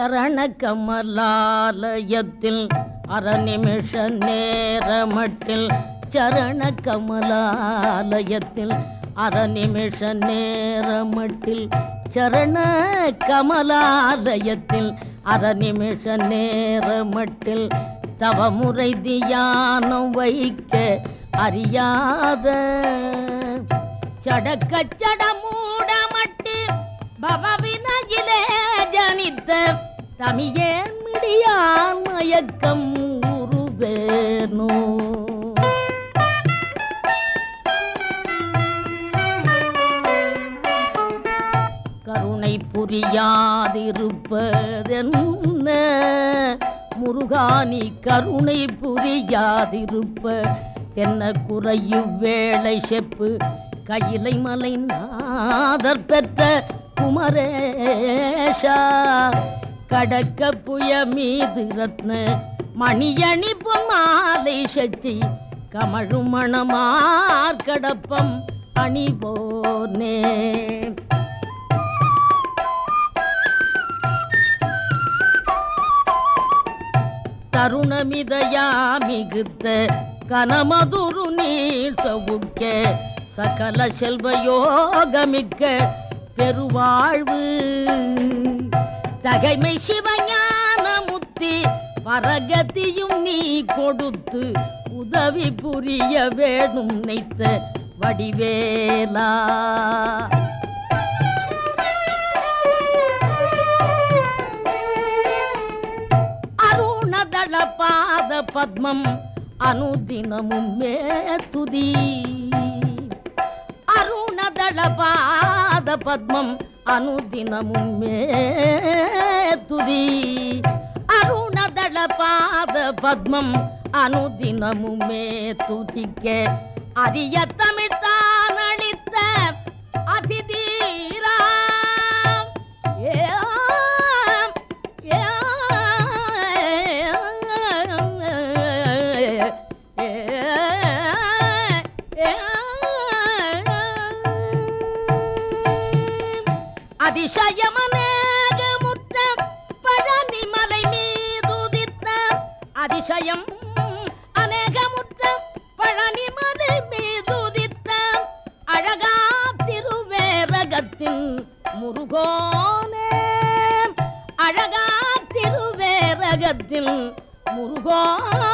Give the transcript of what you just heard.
சரண கமலாலயத்தில் அரநிமிஷ நேரமட்டில் சரண கமலாலயத்தில் அரநிமிஷ நேரமட்டில் சரண கமலாலயத்தில் அரநிமிஷ நேரமட்டில் தவமுறை தியானம் வைக்க அறியாத சடக்க சடமூடமட்டு பவவினகிலே ஜனித்த தமியேன் மிடியான் மயக்கம் உருவேனோ கருணை புரியாதிருப்பதென்ன? முருகானி கருணை புரியாதிருப்ப என்ன குறையும் வேளை செப்பு கையிலை மலை நாதர் பெற்ற குமரேஷா. கடக்க புய மீது ரத்ன மணியணி பொன்மாலை சச்சி கமழும் மணமார் கடப்பம் அணிபோனே தருணமிதயா மிகுத்த கனமதுரு நீர் சவுக்க சகல செல்வ யோகமிக்க பெருவாழ்வு. தகைமை சிவஞான முத்தி பரகதியும் நீ கொடுத்து உதவி புரிய வேணும் நினைத்த வடிவேலா. அருணதள பாத பத்மம் அனுதினமும் மேத்துதி. அருணதள பாத பத்மம் அனுதினமும் மே துதி அருணதள பாத பத்மம் அனுதினமும் மே துதிக்க அரிய தமிழ்தான் அளித்த அதிதீரா ஏம், அதிசயம் அநேகமுற்ற பழனி மது மீதுதித்த அழகா திருவேரகத்தின் முருகோனே. அழகா திருவேரகத்தின் முருகோனே.